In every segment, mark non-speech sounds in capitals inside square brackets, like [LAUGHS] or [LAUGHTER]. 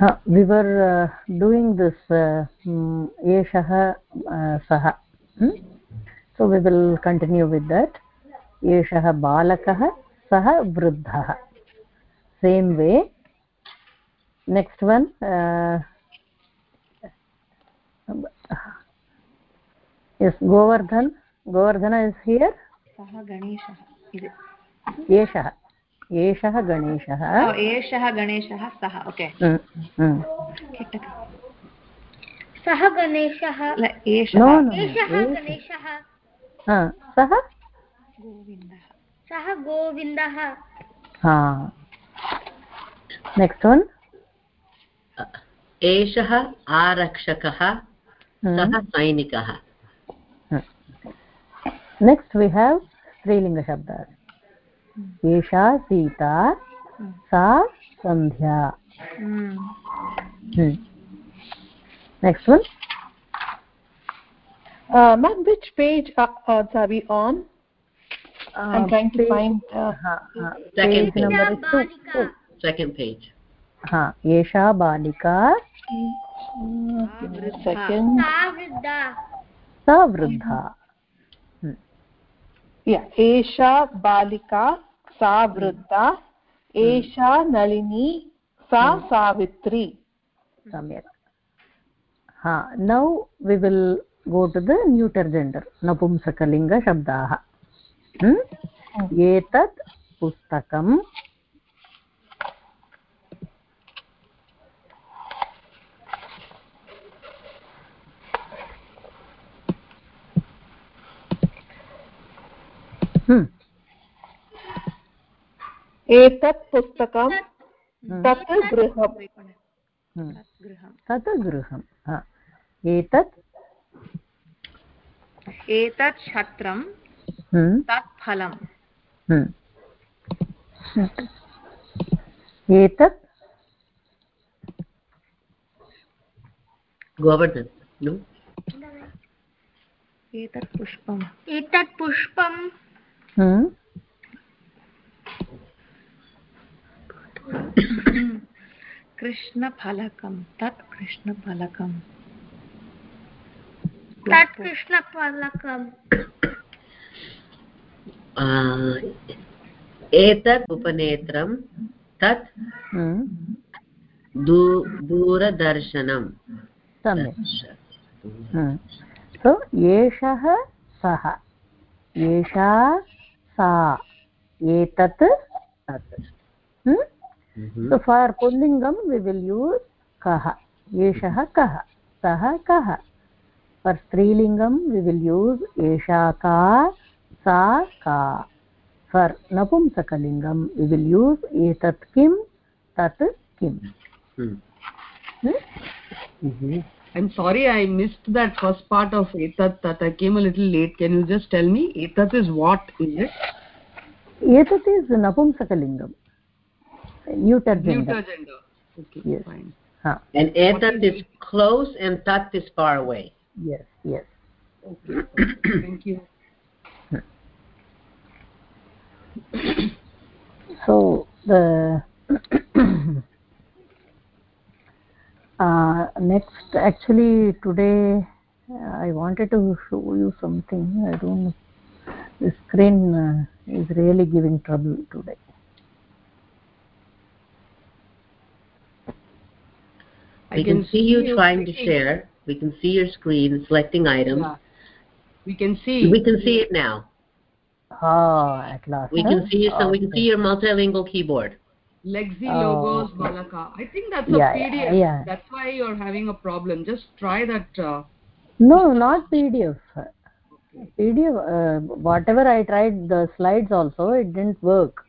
वि वर् doing this एषः सः so we will continue with that एषः बालकः सः वृद्धः same way next one yes Govardhan Govardhan is here सः गणेशः एषः एषः गणेशः। एषः गणेशः सः ओके। सः गणेशः। एषः गणेशः। सः? गोविन्दः। सः गोविन्दः। हा। नेक्स्ट् वन् एषः आरक्षकः सः सैनिकः। नेक्स्ट् वि हेव् स्त्रीलिङ्गशब्दः एषा सीता सा Sandhya. Next one ma'am which page sorry आन् एषा बालिका सा वृद्धा एषा बालिका सा वृद्धा एषा नलिनी सा सावित्री। सम्यक्। हा now we will go to the neuter gender नपुंसकलिङ्गशब्दाः एतत् पुस्तकं एतत् पुस्तकं तत् गृहं तत् गृहं एतत्? एतत् छत्रं तत् फलम्। एतत्? गोवर्धन् एतत् पुष्पम्। एतत् पुष्पं कृष्णफलकं तत् कृष्णफलकं। तत् कृष्णफलकम् एतत् उपनेत्रं तत् दूरदर्शनं। सम्यक्। सो एषः सः। एषा सा। एतत् तत्। So for pullingam we will use kah eshah kah sah kah for strilingam we will use esha ka sa ka for napumsakalingam we will use etat kim tat kim hmm. Mm -hmm. I'm sorry I missed that first part of etat that I came a little late. Can you just tell me etat is what is it? Etat is napumsakalingam. Neuter gender neuter gender okay yes. fine. Huh. and etat is close and tat is far away. Yes yes. Okay. [CLEARS THROAT] Thank you. So the uh, next actually today uh, i wanted to show you something. I don't know. The screen uh, is really giving trouble today we can, can see you trying to share. We can see your screen selecting items. Yeah. we can see. We can see it now. Oh at last. We can see you, so we can see your multilingual keyboard. Lexi oh, logos balaka. I think that's a yeah, pdf yeah. that's why you're having a problem. Just try that uh... no not pdf pdf uh, whatever i tried the slides also it didn't work.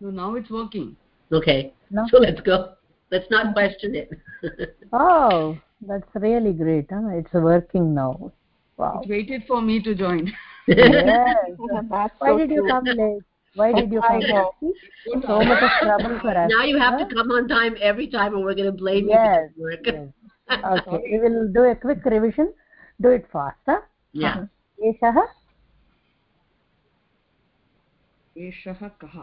So now it's working. Okay. No. so let's go let's not question it [LAUGHS] oh that's really great huh? it's working now wow it waited for me to join [LAUGHS] yes [LAUGHS] why so did you come late why did you come late so much of trouble for us now you have huh? to come on time every time and we're going to blame yes, you work yes. okay we will do a quick revision do it fast huh? yeah एषः एषः कः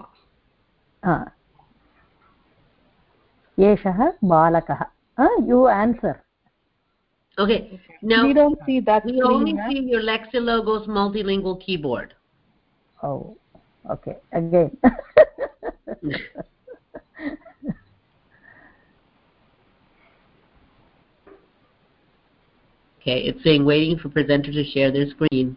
एषः बालकः you answer Okay. Now we don't see that we screen, only ma'am. see your Lexilogos multilingual keyboard. oh okay again [LAUGHS] Okay, it's saying waiting for presenter to share their screen.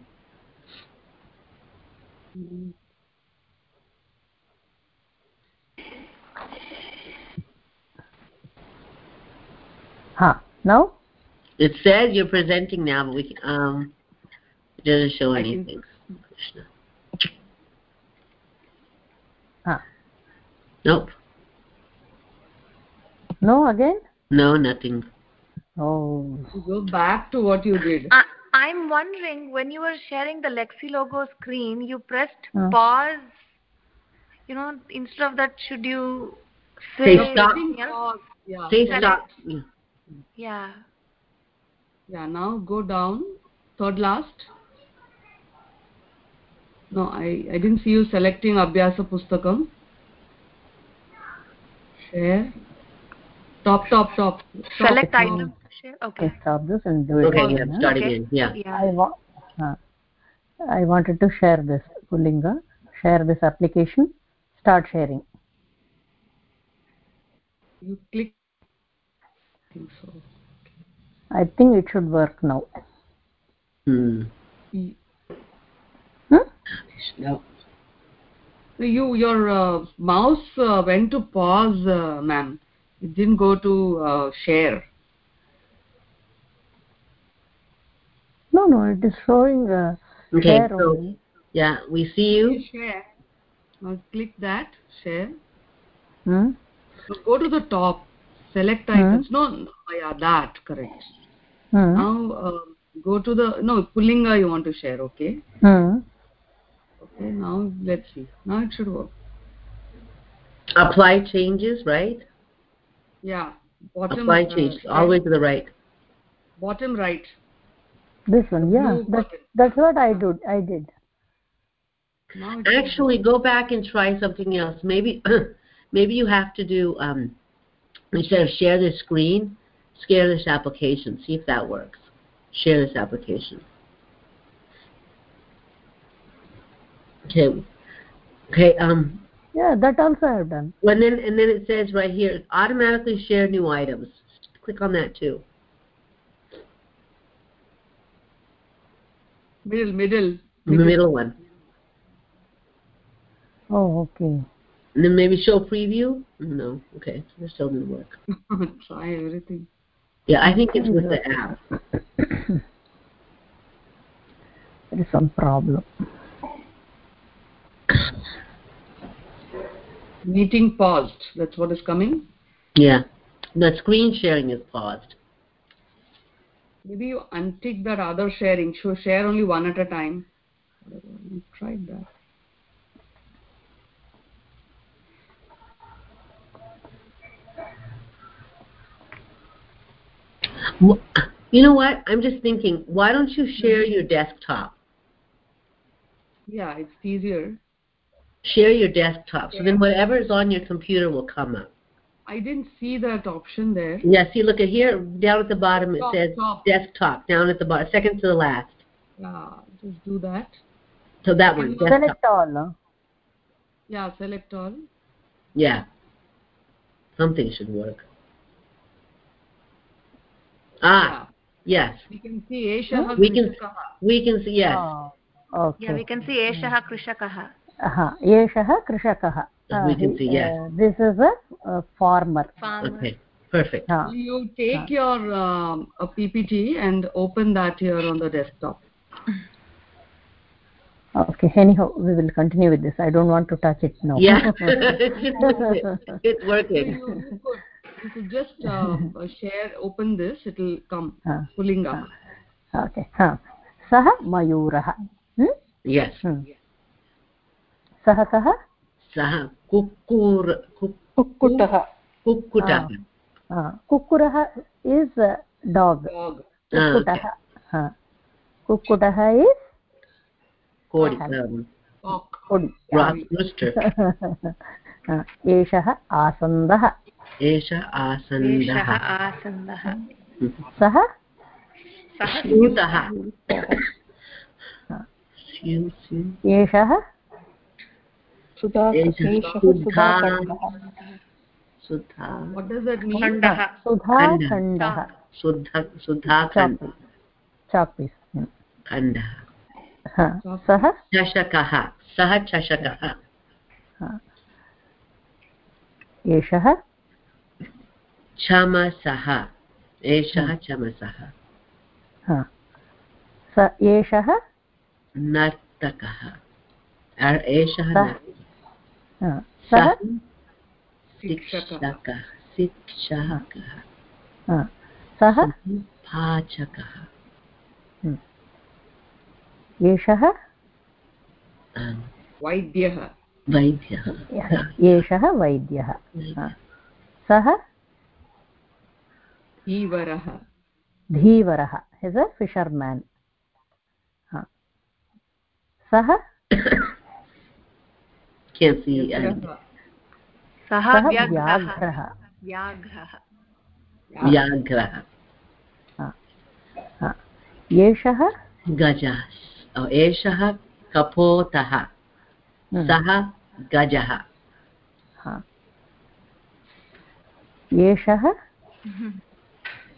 Huh now It says you're presenting now, but we um, it doesn't show I anything. Krishna. huh Nope. no again No, nothing. oh go back to what you did I, i'm wondering when you were sharing the lexi logo screen you pressed Hmm. pause you know instead of that should you Say say stop. else? yeah Say so- stop. Yeah. Yeah now go down. Third last. No i i didn't see you selecting abhyasa pustakam. Share. Top top top. Top. select Now, item share. Okay. Okay stop this and do it Okay, again, yeah, start Okay. again. Yeah. yeah. I wa- uh, I wanted to share this Pullinga, share this application, start sharing. you click I think so I think it should work now. Hmm. Y- Hmm? No. you your uh, mouse uh, went to pause uh, ma'am it didn't go to uh, share No, no, it is showing uh, Okay, share so only. yeah, we see you. share now click that share Hmm? So go to the top select items no, no yeah that correct Hmm? now uh, go to the no pullinga you want to share okay Hmm? okay now let's see now it should work Apply changes, right? yeah bottom Apply uh, changes all the way to the right. bottom right This one, yeah. blue That, that's what I did. I did. now it should Actually, go back and try something else. Maybe, [CLEARS THROAT] maybe you have to do um, instead of share this screen, share this application. See if that works. Share this application. Okay. Okay. Um. Yeah, that also I have done. And then and then it says right here, automatically share new items. Click on that too. middle middle The middle one. Oh, okay. And then maybe show preview. No. Okay. This still didn't work. [LAUGHS] try everything Yeah, I think it's with the app. [COUGHS] There is some problem. meeting paused that's what is coming Yeah. The screen sharing is paused. maybe you untick that other sharing so share only one at a time you tried that You know what? I'm just thinking, why don't you share your desktop? yeah it's easier Share your desktop. So then whatever is on your computer will come up. i didn't see that option there Yeah, see, look at here, down at the bottom it Top, says top. desktop, down at the bottom, second to the last. yeah just do that So that one, desktop. Select all. Huh? yeah select all Yeah. Something should work. Ah, ah yes. We can see eshah hmm? we can we can see yes. Oh, okay. Yeah, we can see eshah krishakah uh-huh. aha eshah krishakah uh, we can see yes. Uh, this is a, a farmer. Farmer. Okay perfect. Ah. you take uh-huh. your um, ppt and open that here on the desktop. Okay anyhow we will continue with this. I don't want to touch it now. Yeah. [LAUGHS] [LAUGHS] It's working. You, you could just um, uh, share open this it will come Huh. pulling up okay huh. सः मयूरः hmm? Yes. Hmm. सः कः सः कुक्कुर् कुक्- कुक्कुटः कुक्कुटः Ah, कुक्कुरः is dog Ah, कुक्कुटः कुक्कुटः इस् um. हा. एषः आसन्दः एष आसन्दः आसन्दः। सः? सः स्यूतः। स्यू स्यू एषः? सुधा एषः एषः सुधा सुधाखण्डः। खण्डः। खण्डः। सः? चषकः। सः चषकः। एषः? चमसः एषः चमसः स एषः? नर्तकः। एषः सः। हा. सः? सः शिक्षकः। शिक्षकः। सः? पाचकः एषः? वैद्यः। वैद्यः। एषः वैद्यः। सः? धीवरः। धीवरः इस् अ um, व्याघ्रः सः? सः व्याघ्रः। व्याघ्रः। व्याघ्रः। व्याघ्रः। हा. एषः? गजः। एषः कपोतः। हम्म. सः गजः। एषः?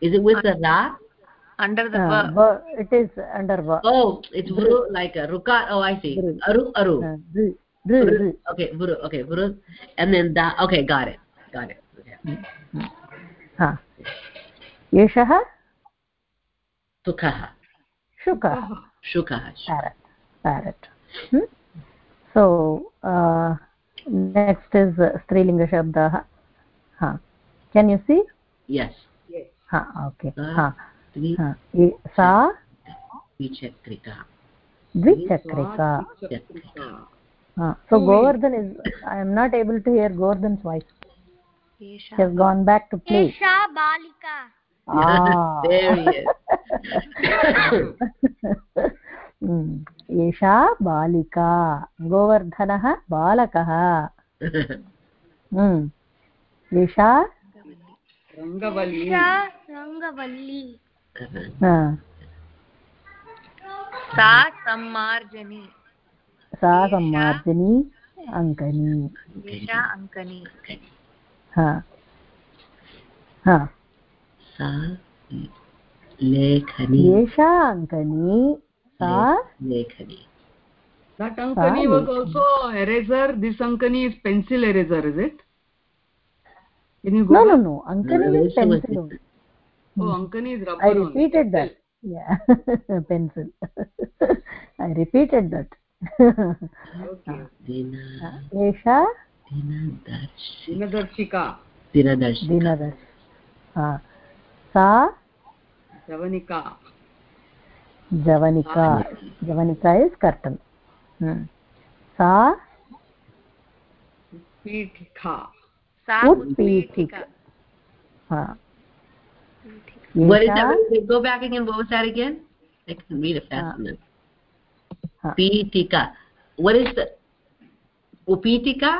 Is it with the Ra? under the Uh, verb ver- it is under verb. Oh, it's Vru, like a Rukat. Oh, I see. Vru. Aru, Aru. Uh, ru- ru- Vru. ru. Okay, Vru, okay, Vru. And then Da, okay, got it. Got it. Okay. हा. एषः Tukah. शुकः Shukah. parrot parrot hmm? so uh, next is uh, strilinga shabdah ha can you see Yes. Ha okay Ah. ha Dvi, ha E- sa Vichakrika. dvichakrika Chakrika. ha so govardhan is i am not able to hear govardhan's voice he has gone back to play एषा बालिका ah There he is. Hmm. एषा बालिका गोवर्धनः बालकः Hmm. एषा रङ्गवल्ली रङ्गवल्ली सा सम्मार्जनी सा सम्मार्जनी अङ्कनी एषा अङ्कनी हा हा एषा अङ्कनी सा Lekhani. that ankani was also eraser this ankani is pencil eraser is it can you go no no back? no No, is pencil only. oh ankani is rubber I only. repeated that yeah pencil I repeated that okay Dina. एषा. दिनदर्शिका Dinadarshi. दिनदर्श हा सा जवनिका जवनिका जवनिका is curtain सा पीठिका सा उत्पीठिका हा What is एषा that? Wait, Go back again. What was that again? I can read it fast Ah. enough. Ah. Pitika. What is the Upitika?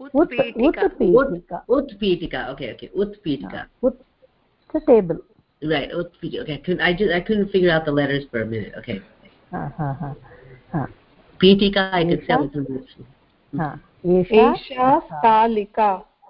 उत् उत्पीठिका उत्पीठिका Utpitika. Okay, okay. Utpitika. उत् it's a table Right. Utpitika. Okay. I couldn't. I just. I couldn't figure out the letters for a minute. Okay. हा हा हा हा Pitika. I could Esha? tell it was हा एषा एषा स्थालिका Pitika.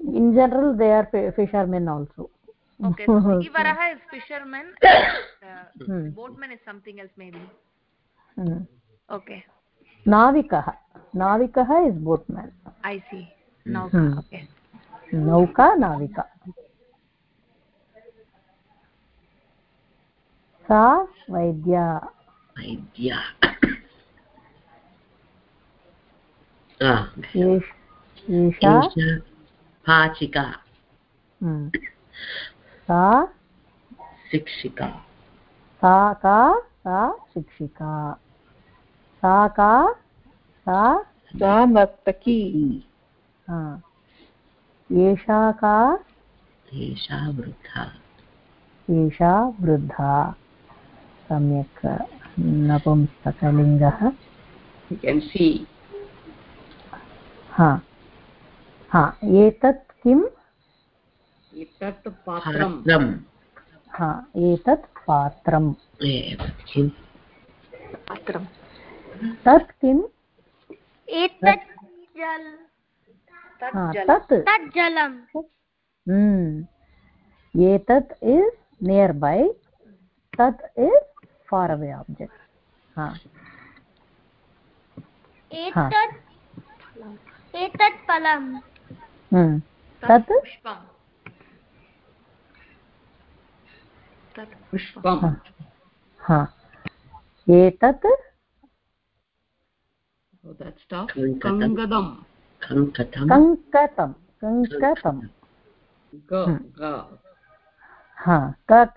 in general they are fishermen also Okay, so Sigivaraha is fisherman. Uh, Hmm. boatman is something else maybe. Hmm. Okay, नाविकः नाविकः is boatman I see. Now, Hmm. okay. नौका नाविका सा वैद्या वैद्या Ah, एष- एषा एषा पाचिका हम्म। [CLEARS THROAT] सा? शिक्षिका। सा का? सा शिक्षिका। सा का? सा? सा नर्तकी एषा का? एषा वृद्धा। एषा वृद्धा। सम्यक् नपुंसकलिङ्गः। हा। हा एतत् किम्? एतत् पात्रं पात्रम्। हा एतत् किम्? Patram. तत् किम्? एतत् जल। हा. तत् तत्। जलम्। हम्म। एतत् इस् नियर् बै तत् इस् फार् अवे आब्जेक्ट्। हा। एतत् एतत् फलम्। हम्म तत् पुष्पं हा, हा एतत् कङ्कतं कङ्कतं Hmm. हा कक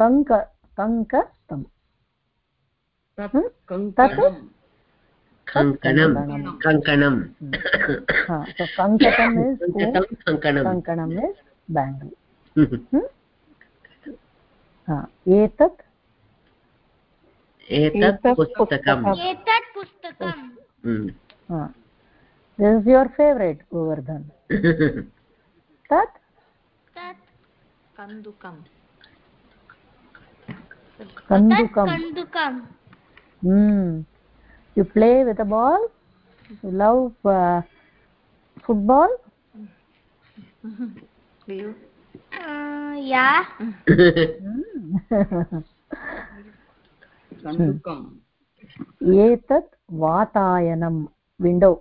कङ्क कङ्कतं Hmm? kangadam कङ्कणं कङ्कणं. कङ्कणं हा so कङ्कतम् इस् कङ्कणं कङ्कणम्। इस् [LAUGHS] बेङ्गल् [LAUGHS] एतत्? एतत् एतत् पुस्तकम्। एतत् पुस्तकम्. This is your favourite Govardhan. तत्? तत् कन्दुकं कन्दुकम्। Hmm. You play with a ball? You love uh, football? [LAUGHS] Do you? या Hmm. kandukam एतत् वातायनं window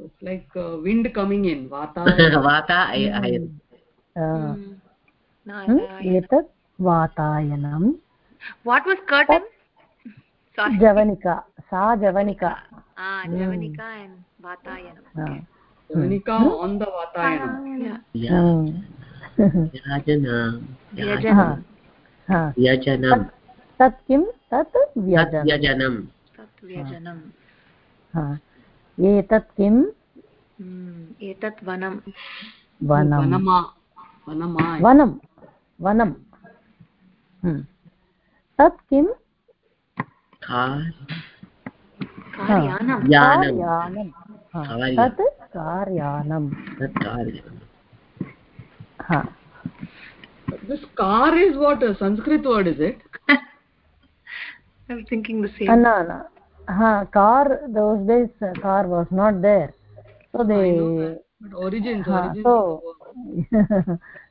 it's like uh, wind coming in vata वाता अय- अय- Hmm. No, I, I, एतत् वातायनं what was curtain? Javanika on the vatayanam Yeah. या- Hmm. याजनं Vyajanam. हा. व्यजनं तत् किं तत् व्यजनं व्यजनं. हा. एतत् किं Hmm. Etat Vanam. वनं वनं वनं Hmm. तत् किं कार् Karyanam. यानं कार्यानं हा. कार्यानं. तत् कार्यानं तत् कार्यानं हा. this car is what a sanskrit word is it I was thinking the Uh, same. no no ha car those days uh, car was not there so I they that. but origins origins so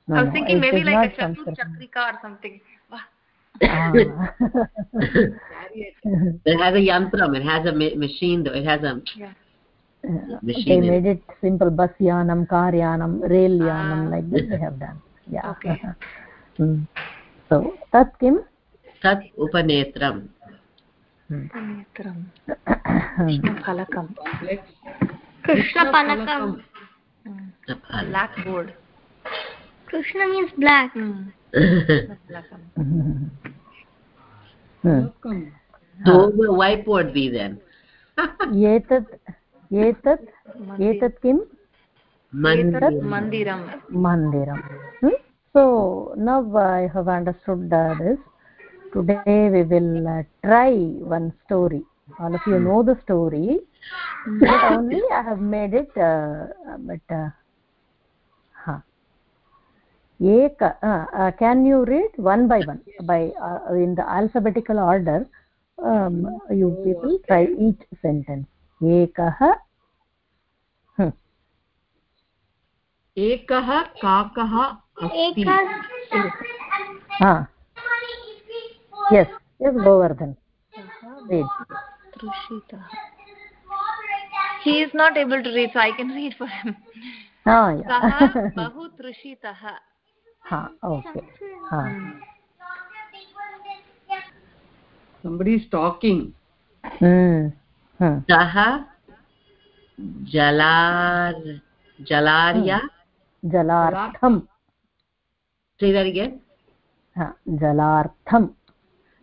no, I was thinking maybe like a. Chakrika or something. Ah. it has a yantram it has a ma machine though it has a yeah. machine. They made it simple bus yanam car yanam rail yanam ah. like this they have done. Yeah. Okay. [LAUGHS] Hmm. So tat kim? Tat upanetram. Hmm. Upanetram. Krishnapalakam Black board. krishna means black. [LAUGHS] Mm. [LAUGHS] Phalakam. Hmm. Falakam. so what will whiteboard be then एतत् एतत् एतत् किं Etat मन्दिरं Mandiram. mandiram hmm? so now i have understood uh, this today we will uh, try one story all of you know the story [LAUGHS] but only i have made it uh, but uh, ha ek uh, uh, can you read one by one by uh, in the alphabetical order um, you people try each sentence ekah hmm. एकः काकः अस्ति एकः हा yes yes Govardhan read Trushitah. He is not able to read, so I can read for him. ah Saha yeah [LAUGHS] bahu trushitah. ha okay ha somebody is talking hmm hmm सः जलार् जलार्य जलार्थम say that again ha जलार्थम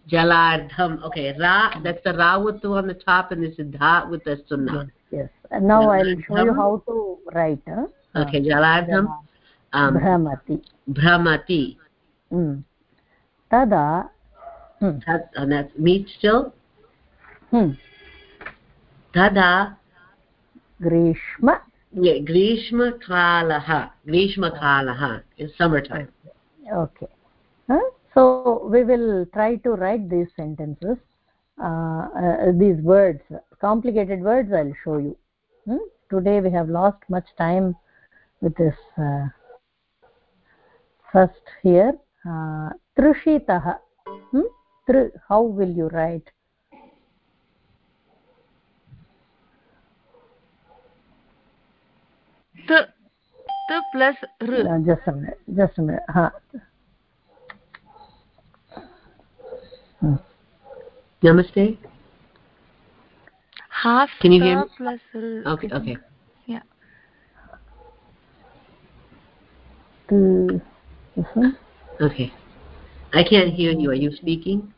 jalardham okay ra that's the ra with two on the top and this is dha with the sunnah yes and now i'll show you how to write huh? okay jalardham um भ्रमति bhramati hmm तदा hmm that, and that's meat still hmm tada ग्रीष्म yeah, grishma kalah grishma kalah is summertime okay huh? so we will try to write these sentences uh, uh, these words complicated words i'll show you hmm? today we have lost much time with this uh, first here uh, trishitah hmm? Tr, how will you write T, t plus r. uh, just a minute just a minute huh. hmm. namaste Half Can you hear me? plus r. okay okay Yeah. T, this okay. I can't hear you. Are you speaking?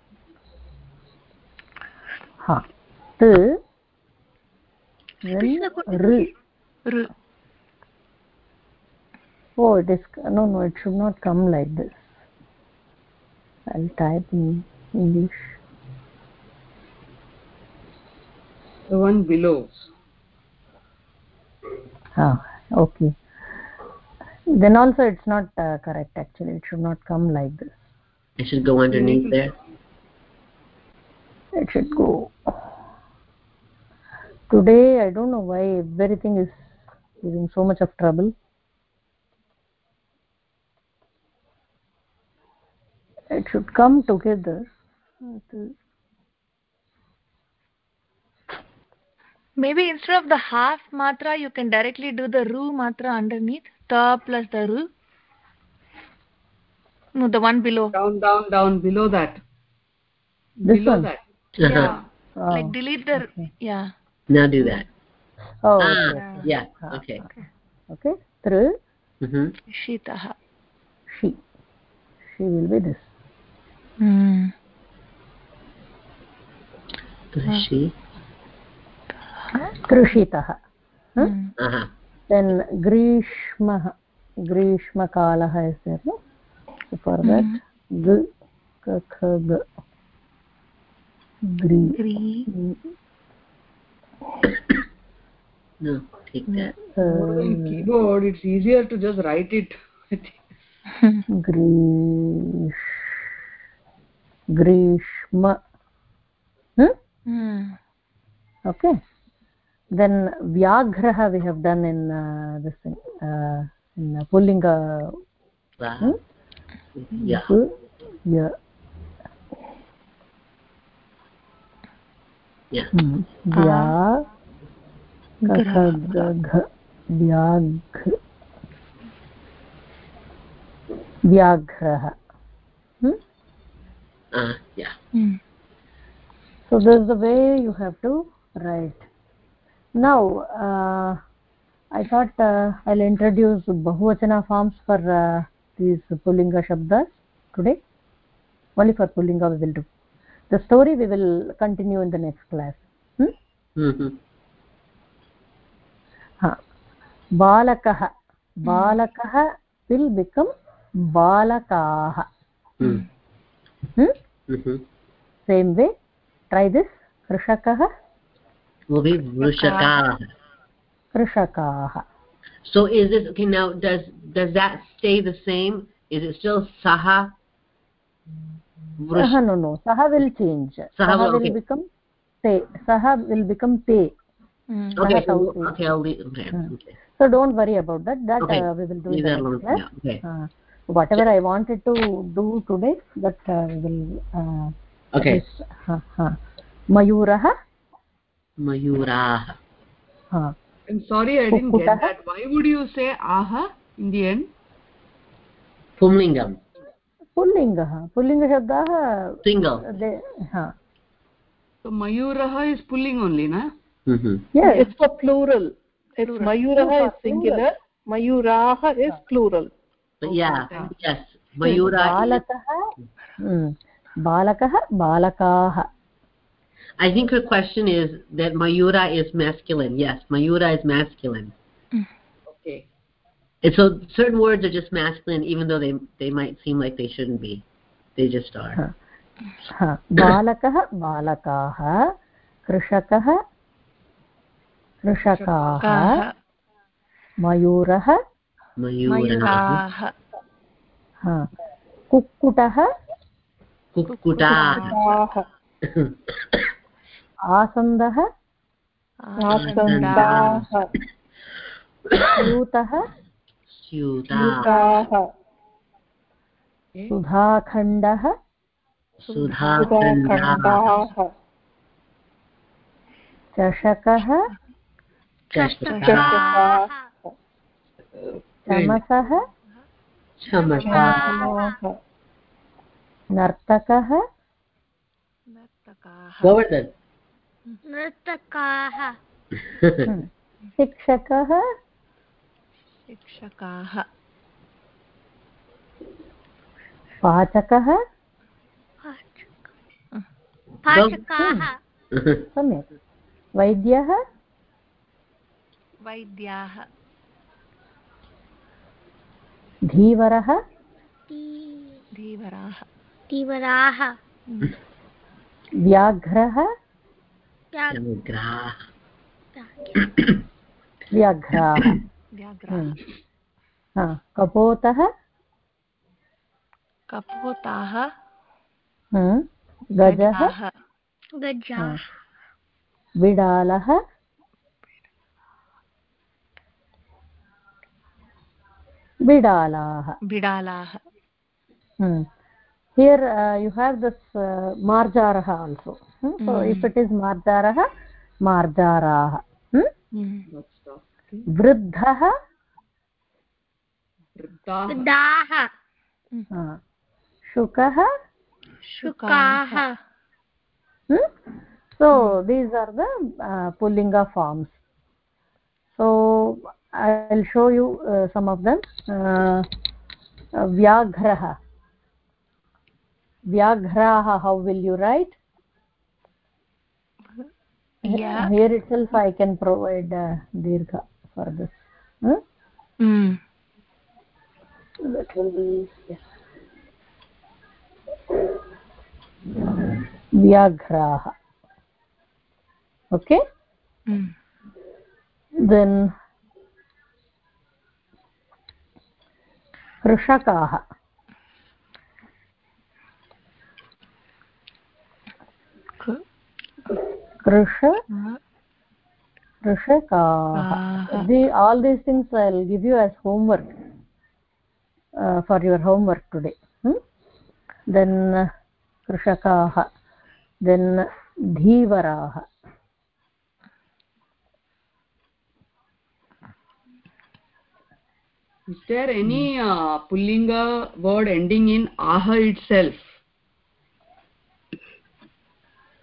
Ha t then r. R. oh it is no no it should not come like this. I'll type in english. The one below. Ah okay then also it's not uh, correct actually. It should not come like this. It should go underneath there? It should go. Today i don't know why everything is giving so much of trouble. It should come together. Maybe instead of the half matra, you can directly do the ru matra underneath Ta plus the ru. No, the one below. down down down below that this below one that uh-huh. oh, Like delete the. Yeah. now do that oh ah okay. yeah Ah, okay okay through mhm Shitah. she she will be this Hmm. she कृषितः Hmm. uh-huh then grishmah grishmakalah is there no so for mm -hmm. that g k kh g gri Gri. no take that uh, keyboard it's easier to just write it grish grishma hmm? Hmm. okay then vyagrah we have done in uh, this thing, uh, in uh, pullinga Wow. Hmm? yeah. G, ya yeah. Hmm. vya kakha gh vyagh vyagrah hmm? uh yeah. Hmm. so this is the way you have to write now uh, i thought uh, i'll introduce bahuvachana forms for uh, these pullinga shabdas today. Only for pullinga we will do. The story we will continue in the next class. Hmm? mhm ha balakah balakah will become balakaah mm hmm? mhm same way. Try this. Krishakah will be vrushakaah krishakaah so is this okay now does does that stay the same is it still saha Vrush- saha no no saha will change Saha will- will okay. become te saha will become te Hmm. Okay, so, okay, I'll leave. Okay, Hmm. okay. So don't worry about that. That Okay. uh, we will do Leave that alone. Yeah, okay. Uh, whatever I wanted to do today, that uh, we will. Uh, Okay. is, uh, uh, Mayurah. Mayuraah. Uh, i'm sorry i didn't get that why would you say aha in the end Pumlingam. पुल्लिङ्गः पुल्लिङ्गशब्दाः Single. they- हा so mayurah is pulling only na Mm-hmm. yes it's for plural it's mayuraha is singular mayuraha is plural But yeah, yes. Mayura. is- बालकः hmm, बालकः बालकाः I think her question is that Mayura is masculine. Yes, Mayura is masculine. okay And so certain words are just masculine, even though they they might seem like they shouldn't be. They just are. हा, हा, बालकः बालकाः कृषकः कृषकाः काः मयूरः Mayura. मयूराः हा, कुक्कुटः Kukkuta. आह आसन्दः आसन्दाः स्यूतः Syuta. युताः सुधाखण्डः. सुधाखण्डाः चषकः चषकाः चमसः. नर्तकः नर्तकाः हम्म, शिक्षकः? शिक्षकाः। पाचकः पाचकाः सम्यक्। वैद्यः? वैद्याः। धीवरः? धीवराः। तीव्राः व्याघ्रः. व्याघ्राः। व्याघ्राः। हम्म, कपोतः? कपोताः। हम्म, गजः? बिडालः बिडालाः बिडालाः. Here uh, you have this uh, marjarah also. हम्म। सो इफ् हम्म। हम्म। वृद्धः वृद्धाः। शुकः शुकाः। So these are the pulling of forms so I show you some of them व्याघ्रः। व्याघ्राः how will you write Yeah. Here itself I can provide uh, dirgha for this. Hmm? Hmm. That will be yes. Vyaghraha. Okay? Hmm. then कृषकाः K- कृष uh, कृषकाः काः. the all these things i'll give you as homework uh, for your homework today hmm? then uh, कृषकाः then धीवराः is there any uh, pullinga word ending in aha itself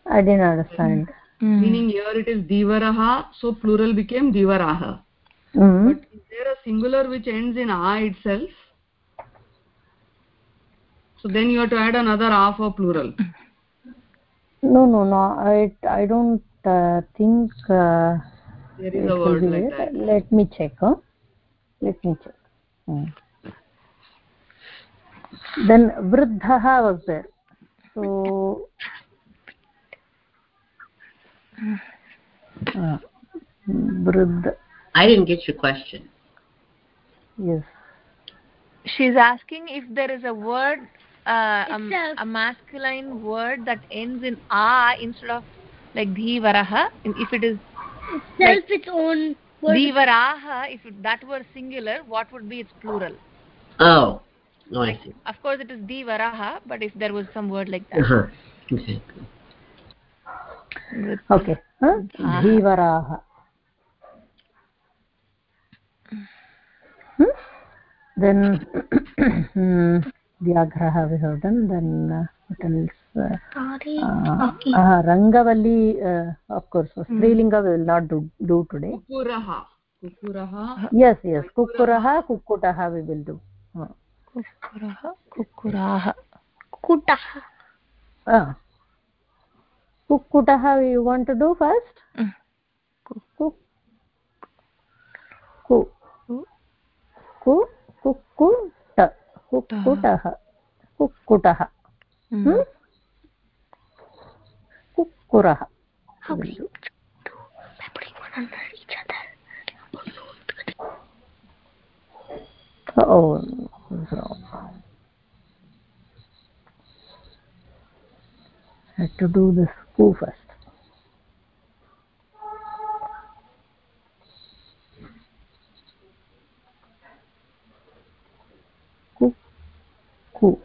i didn't understand hmm. meaning here it is divaraha so plural became divaraha Hmm. but is there a singular which ends in a itself so then you have to add another a for plural no no no i i don't uh, think uh, there it is a word like there. that let me check huh? let me check Hmm. then vruddhah was there so uh, I didn't get your question. yes she's asking if there is a word uh, a, a masculine word that ends in a instead of like dhivarah and if it is Self its own word. Divaraha, if that were singular, what would be its plural? Oh. no, I see. Of course, it is Divaraha, but if there was some word like that. Uh-huh. Okay. With- huh? धीवराः Hmm? then hmm, vyagrah we have done then uh, what else uh, Sorry. uh, Okay. uh, rangavalli uh, of course strilinga we will not do, do today कुकुरः कुकुरः yes yes kukkurah kukkutah we will do uh, Kukuraha, Kukuraha. Kutah. uh. Kukkutah you want to do first Mm. Kuk- ku ku kukkut kukkutah kukkutah Mm. hmm? kukkurah How do you do by putting one under each other? oh so I have to do this ku first. Ku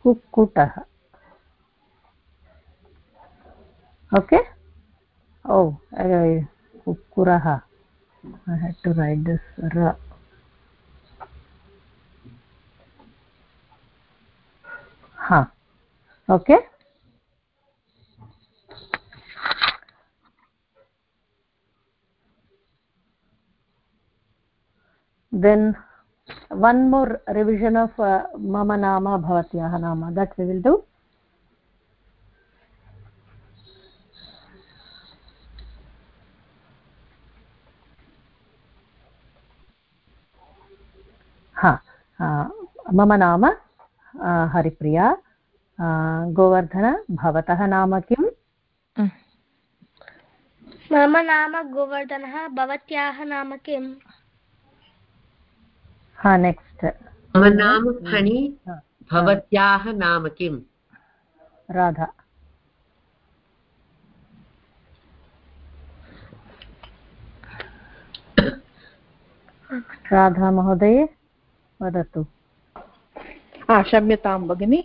kukkutah okay? Oh I, kukkurah I had to write this ra. Ha okay? Then one more revision of uh, mama nama bhavatyah nama. That we will do. Ha uh, mama nama uh, haripriya. Govardhan भवतः नाम किम्? मम नाम गोवर्धनः भवत्याः नाम किम्? हा next मम नाम फणि भवत्याः नाम किम्? राधा. राधा महोदये वदतु. हा क्षम्यतां भगिनि।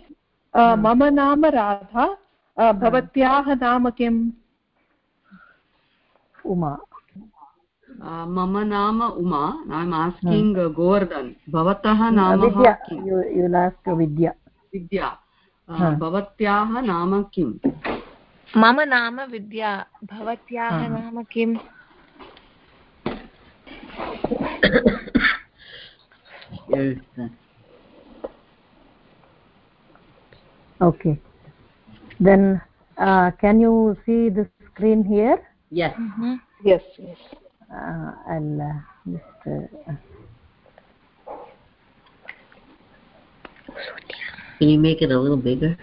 मम नाम राधा अ, भवत्याः नाम किम्? उमा. Uh, मम नाम Uma I am asking Govardhan भवतः नाम विद्या. विद्या. विद्या. भवत्याः नाम किम्? मम नाम विद्या. भवत्याः नाम किम्? okay then uh, can you see the screen here Yes. Mhm. yes yes uh, I'll uh, just uh, Can you make it a little bigger?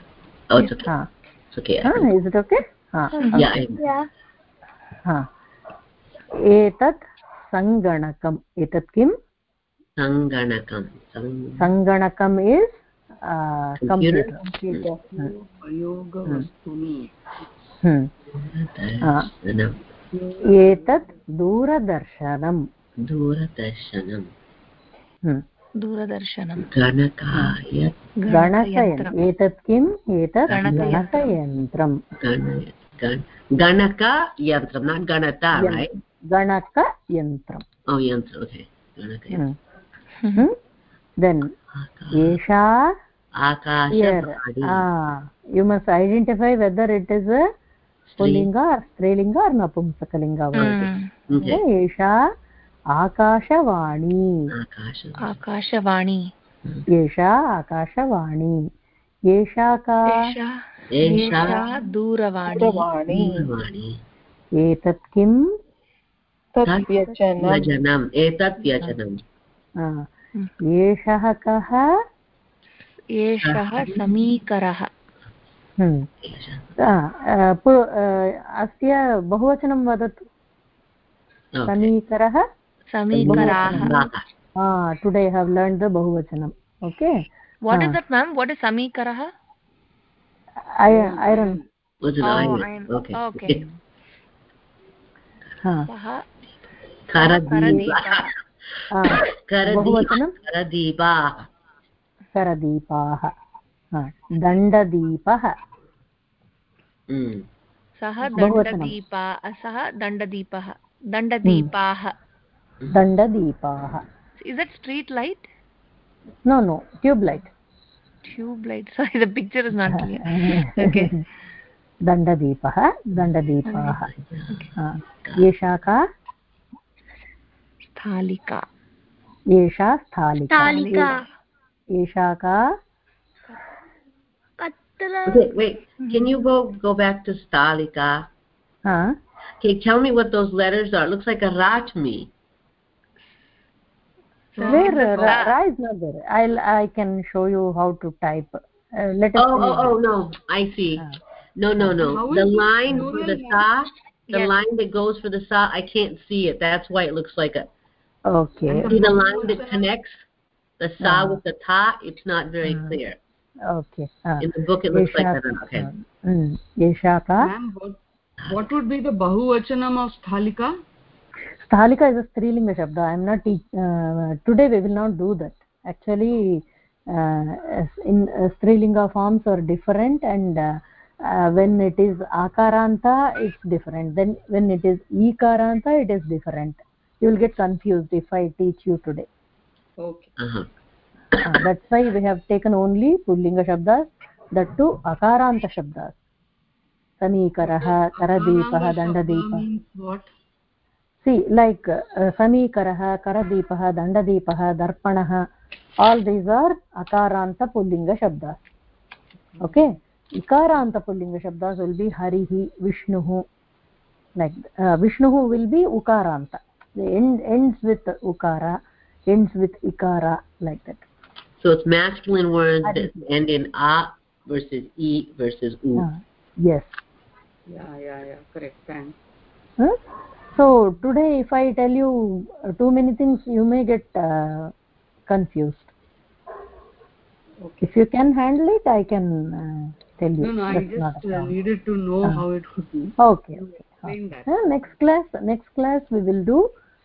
Oh, it's okay. ha. It's okay. ha, is it okay ha. Yeah. I, Yeah. हा एतत् सङ्गणकम् एतत् किम् सङ्गणकं सङ्- सङ्गणकम् is एतत् दूरदर्शनम् दूरदर्शनं हम्म, दूरदर्शनं गणकाय गणकयन्त्रम् एतत् किम् एतत् गणकयन्त्रम्। गणकयन्त्रम् गण गण गणकयन्त्रं not गणता right? गणकयन्त्रम् oh यन्त्र okay. गणकयन्त्रम् देन् एषा ah you must identify whether it is a पुल्लिङ्ग or स्त्रीलिङ्ग or नपुंसकलिङ्ग Mm. Okay. एषा आकाशवाणी। आकाशवाणी। एषा आकाशवाणी। एषा का एषा दूरवाणी। एतत् किम्? तत् व्यजनं व्यजनम्। एतत् व्यजनम्। आ, एषः कः? एषः समीकरः। हम्म। अस्य बहुवचनं वदतु। समीकरः? समीकराः। Today have learn the बहुवचनम् okay? What. Is that ma'am what is समीकरः? Iron Was Oh. हा करदीपः हा? करदीपाः हा, दण्डदीपः Mm. सः। दण्डदीपा सः दण्डदीपः दण्डदीपाः दण्डदीपाः is it street light no no tube light tube light sorry the picture is not clear okay दण्डदीपः दण्डदीपाः हा, एषा का स्थालिका एषा स्थालिका स्थालिका एषा का कत्र Okay, wait. Can you go go back to Stalika? हा Okay, tell me what those letters are. It looks like a ra to me. where uh, ra, ra is not there i'll i can show you how to type uh, let us Oh, see. oh, oh, no. I see. Ah. No, no, no. How The is it line plural for the now? sa, the Yes. line that goes for the sa, I can't see it. That's why it looks like a. Okay. See the line that connects the sa uh, with the ta? It's not very uh, clear. Okay. Uh, In the book, it looks like that. Okay. Mm. Ma'am, what, what would be the bahuvachanam of sthalika? Sthalika is a strilinga shabda. I'm not uh, today. We will not do that. Actually, uh, in uh, strilinga forms are different, and uh, uh, when it is akaranta, it's different. Then when it is ikaranta, it is different. You will get confused if i teach you today Okay. Uh-huh. uh, that's why we have taken only pullinga shabdas that too akaranta shabdas समीकरः करदीपः दण्डदीपः shabda means what? see like uh, समीकरः करदीपः दण्डदीपः दर्पणः all these are akaranta pullinga shabdas okay ikaranta pullinga shabdas will be harihi vishnuhu like uh, vishnuhu will be ukaranta the end ends with ukara ends with ikara like that So it's masculine words that end in a versus e versus u. uh, yes Yeah, yeah, yeah. Correct. Thanks. Huh? so today if i tell you uh, too many things you may get uh, confused Okay. if you can handle it i can uh, tell you No, no. I That's not just uh, needed to know Ah. how it would be. okay okay Explain that. Uh, next class next class we will do uh,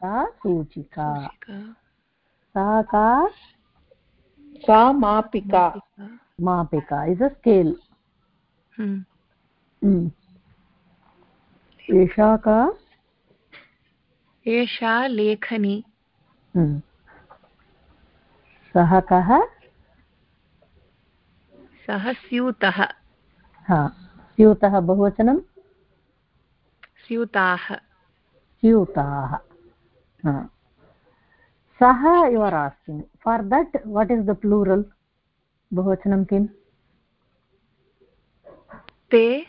सा सूचिका। सा का? सा मापिका। मापिका। Is a scale. हम्म। एषा का? एषा लेखनी। हम्म। सः कः? सः स्यूतः। हा। स्यूतः बहुवचनं? स्यूताः। स्यूताः। सः you are asking for that what is the plural बहुवचनं किम् ते।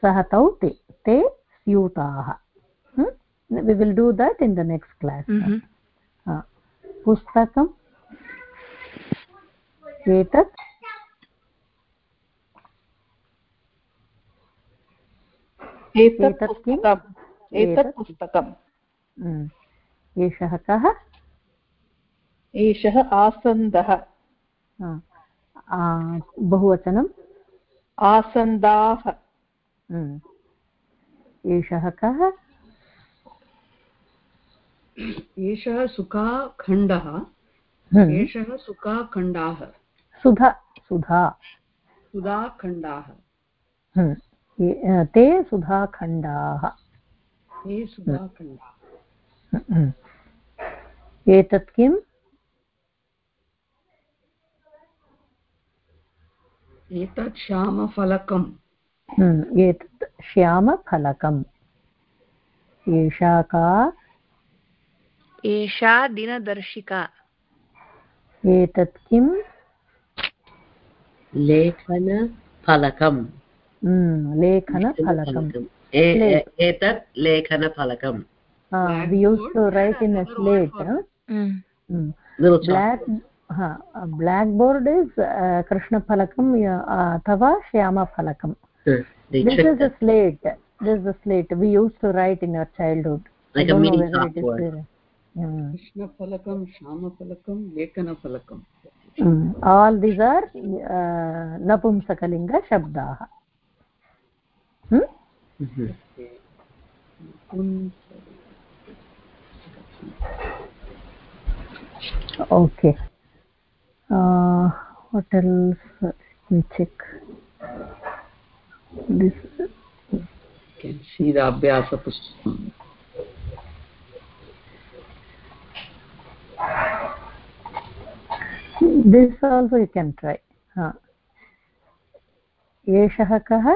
सः तौ। ते ते स्यूताः we will do that in the next class. पुस्तकम्। एतत्। एतत् किम्? पुस्तकम्। एतत् पुस्तकम्। एषः कः? एषः आसन्दः। हा। आ, बहुवचनं आसन्दाः। हम्म। एषः कः? एषः सुखाखण्डः। हम्म। एषः सुखाखण्डाः। सुधा सुधा। सुधाखण्डाः। हम्म। ते सुधाखण्डाः। हे सुधाखण्डः। एतत् किम् एतत् श्यामफलकम्। हम्म, एतत् श्यामफलकम्। एषा का? एषा दिनदर्शिका। एतत् किम् लेखनफलकम्। हम्म, लेखनफलकम्। ए- Slate. ए- एतत् लेखनफलकम् we use to write in a slate Mm. Little chalk. Black black board is कृष्णफलकम् अथवा श्यामफलकम् Hmm. They this tricked is a slate this is a slate we used to write in our childhood Like a mini is chalkboard. there. Hmm. कृष्णफलकं श्यामफलकं लेखनफलकं Hmm. all these are uh, napumsakalinga shabdaah hmm? Mhm. Okay uh, what else let me check this can see the abhyasa pustakam this also you can try ha एषः कः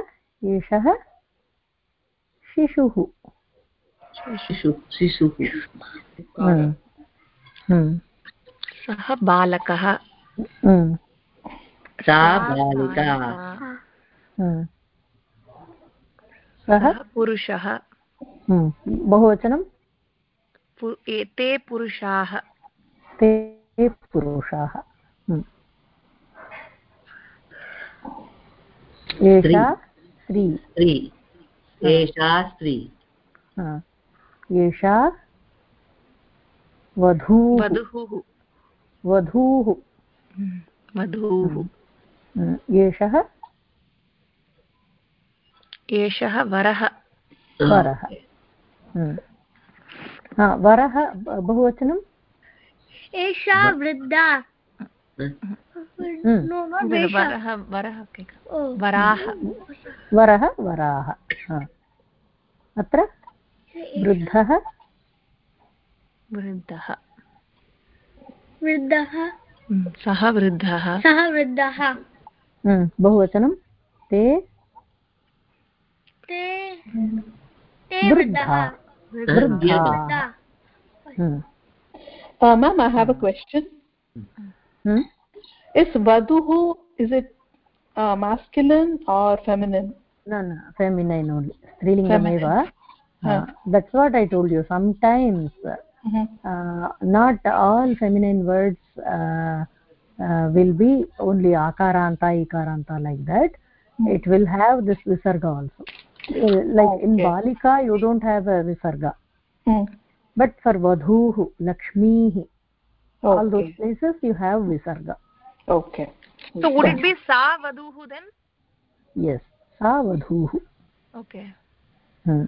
एषः शिशुः शिशु. सः बालकः. सा बालिका. सः पुरुषः. बहुवचनं एते पुरुषाः ते पुरुषाः. एषा स्त्री एषा स्त्री. एषा वधूः। वधुः। वधूः। Mm. वधूः Hmm. एषः एषः वरः। वरः। Hmm. वरः बहुवचनं? एषा वृद्धा. नो नाट् एषा वरः वरः वराः वरः वराः अत्र? वृद्धः? वृद्धः। वृद्धः? हम्म, सः वृद्धः। सः वृद्धः। बहुवचनं। ते? ते? I have a question is वधुः is it masculine or feminine न न फेमिनैन् ओन्लि स्त्रीलिङ्गमेव। Uh, that's what i told you sometimes Mhm. uh, not all feminine words uh, uh, will be only akaranta ikaranta like that it will have this visarga also Uh, like in Okay. balika you don't have a visarga Hmm. but for vadhuh lakshmi all those places you have visarga Okay. so would it be sa vaduh then yes sa vadhuh okay hmm.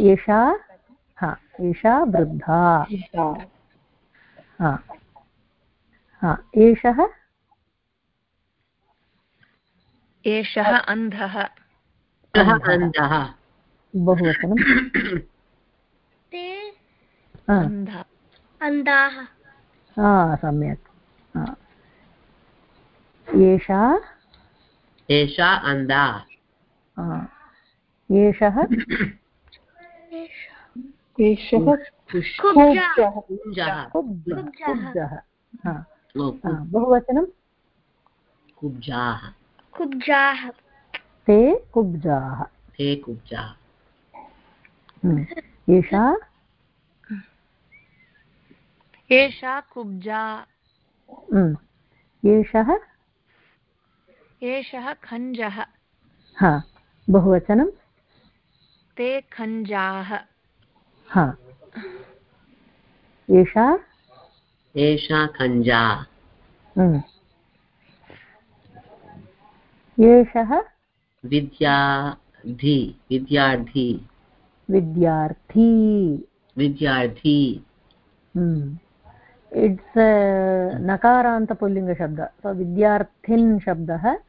एषा हा एषा वृद्धा। हा हा एषः एषः अन्धः अन्धः बहुवचनं। [COUGHS] ते अन्धाः हा सम्यक्। एषा एषा अन्धा हा. एषः? एषः कुब्जा। बहुवचनं? कुब्जाः। कुब्जाः। ते कुब्जाः। ते कुब्जाः। हम्म. एषा? एषा कुब्जा। हम्म. एषः? एषः खञ्जः। हा बहुवचनं। ते खञ्जाः। हा। एषा? एषा कञ्जा हम्म. एषः? विद्यार्थी। विद्यार्थी। विद्यार्थी। विद्यार्थी हम्म.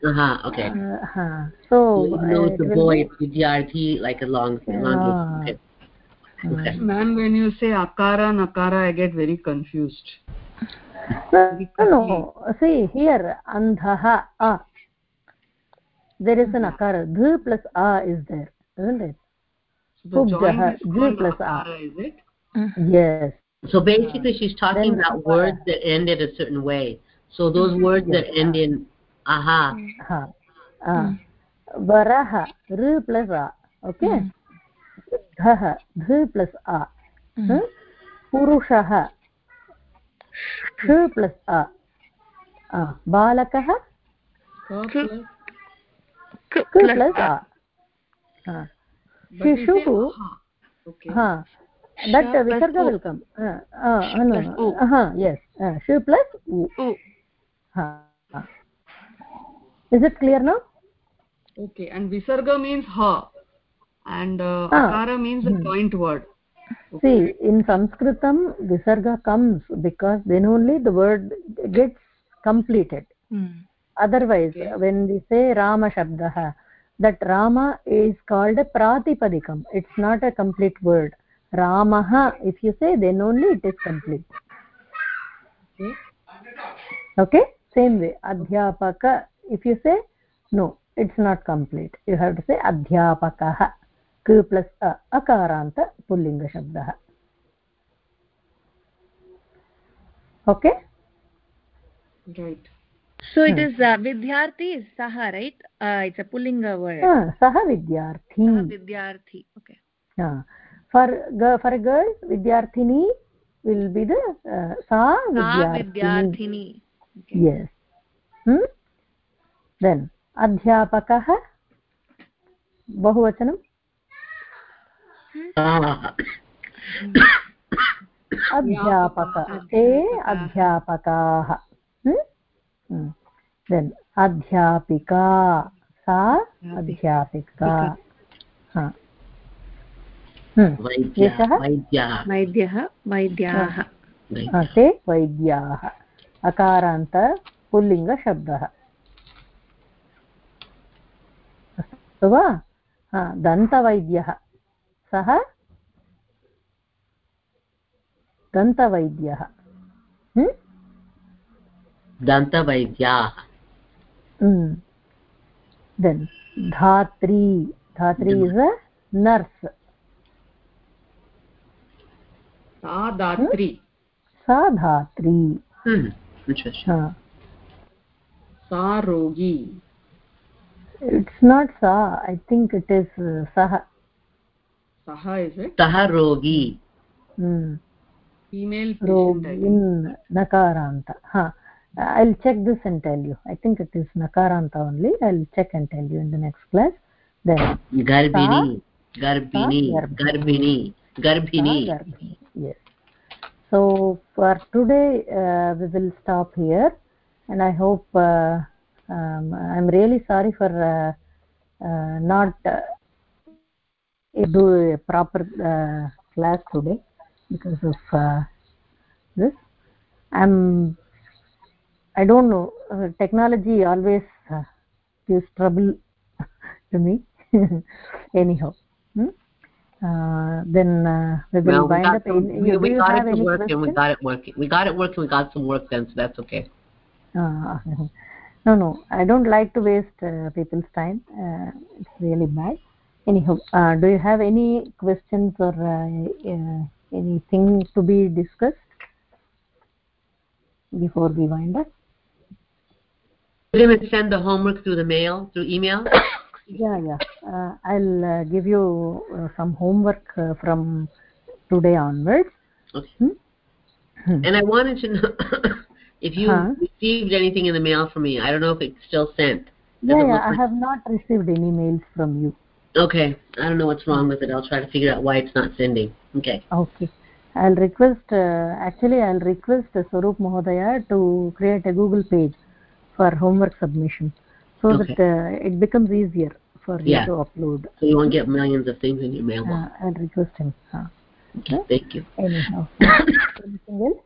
uh-huh uh, uh, boy be- it's vidyarthi like a long long Ah. okay okay ma'am when you say akara nakara i get very confused no, no see here andhah a there is an akara dh plus a is there isn't it so the joint is plus A. is it yes so basically she's talking Then- about words that end in a certain way. So those words that end in aha. Ha ah varah r plus a okay? Dhah dh plus a Hmm? purushah sh plus a ah balakah Ka plus K k plus plus a. a but we say Shishuhu- aha. okay ha that Sh visarga will come ah ah Sh no plus uh -huh, yes uh, sh plus u U. ha ha. is it clear now okay and visarga means ha and uh, Ah. akara means a joint word see in sanskritam visarga comes because then only the word gets completed Hmm. otherwise when we say rama shabdah that rama is called a pratipadikam it's not a complete word ramah if you say then only it is complete okay okay same way adhyapaka if you say no it's not complete you have to say adhyapakah k plus a akaranta pullinga shabdah okay right So it is uh, vidyarthi is saha, right? Uh, it's a pullinga word. Ah, सः विद्यार्थी Saha vidyarthi. Okay. Ah, for for girl विद्यार्थिनी will be the सा विद्यार्थिनी yes then अध्यापकः बहुवचनं अध्यापक ते अध्यापकाः देन् अध्यापिका सा अध्यापिका हा वैद्यः वैद्याः। हा, ते वैद्याः। अकारान्त पुल्लिङ्गशब्दः। अस्तु वा? हा, दन्तवैद्यः। सः? दन्तवैद्यः। Hmm? dantavaidyaah Hmm. धात्री। धात्री is a nurse सा धात्री hmm interesting हा sa rogi it's not sa i think it is uh, sah saha is it saha rogi hmm. female rogin nakaranta ha i'll check this and tell you i think it is nakaranta only i'll check and tell you in the next class then garbini garbini garbini garbini garbhini. Yes. So for today uh, we will stop here. And i hope uh, um, i'm really sorry for uh, uh, not uh, do a proper uh, class today because of this. I'm i don't know. Technology always gives trouble [LAUGHS] to me. [LAUGHS] Anyhow? Uh, then uh, we will well we wind got up some, in, we, we got it to work and we got it working we got it working we got some work done so that's okay Uh, [LAUGHS] no, no, I don't like to waste uh, people's time. Uh, it's really bad. Anyhow, uh, do you have any questions or uh, uh, anything to be discussed before we wind up? we're send the homework through the mail through email [COUGHS] Yeah, yeah. Uh, I'll uh, give you uh, some homework uh, from today onwards. okay Hmm? Hmm. and i wanted to know [COUGHS] if you Huh? received anything in the mail from me i don't know if it's still sent Yeah, yeah. look I have not received any mails from you. okay i don't know what's wrong with it i'll try to figure out why it's not sending okay Okay. I'll request, uh, actually I'll request uh, Sarup Mahodaya to create a Google page for homework submission so okay. that uh, it becomes easier for yeah. you to upload so you won't get millions of things in your mailbox uh, and request him huh. okay. thank you anyhow anything else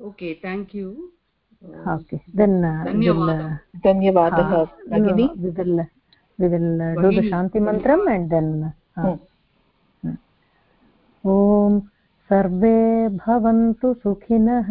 okay thank you okay then uh, dhanyavada dhanyavada uh, bagini we will we will uh, do the shanti mantra and then uh, hmm. Hmm. om sarve bhavantu सुखिनः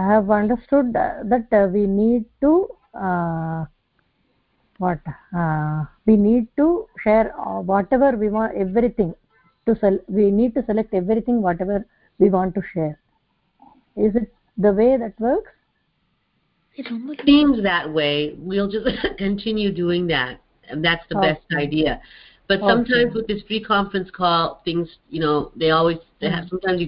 i have understood that uh, we need to uh, what uh, we need to share uh, whatever we want everything to we need to select everything whatever we want to share. Is it the way that works? It almost seems that way. We'll just [LAUGHS] continue doing that. And that's the okay. best idea. But sometimes with this pre-conference call things you know they always they have, mm-hmm. sometimes you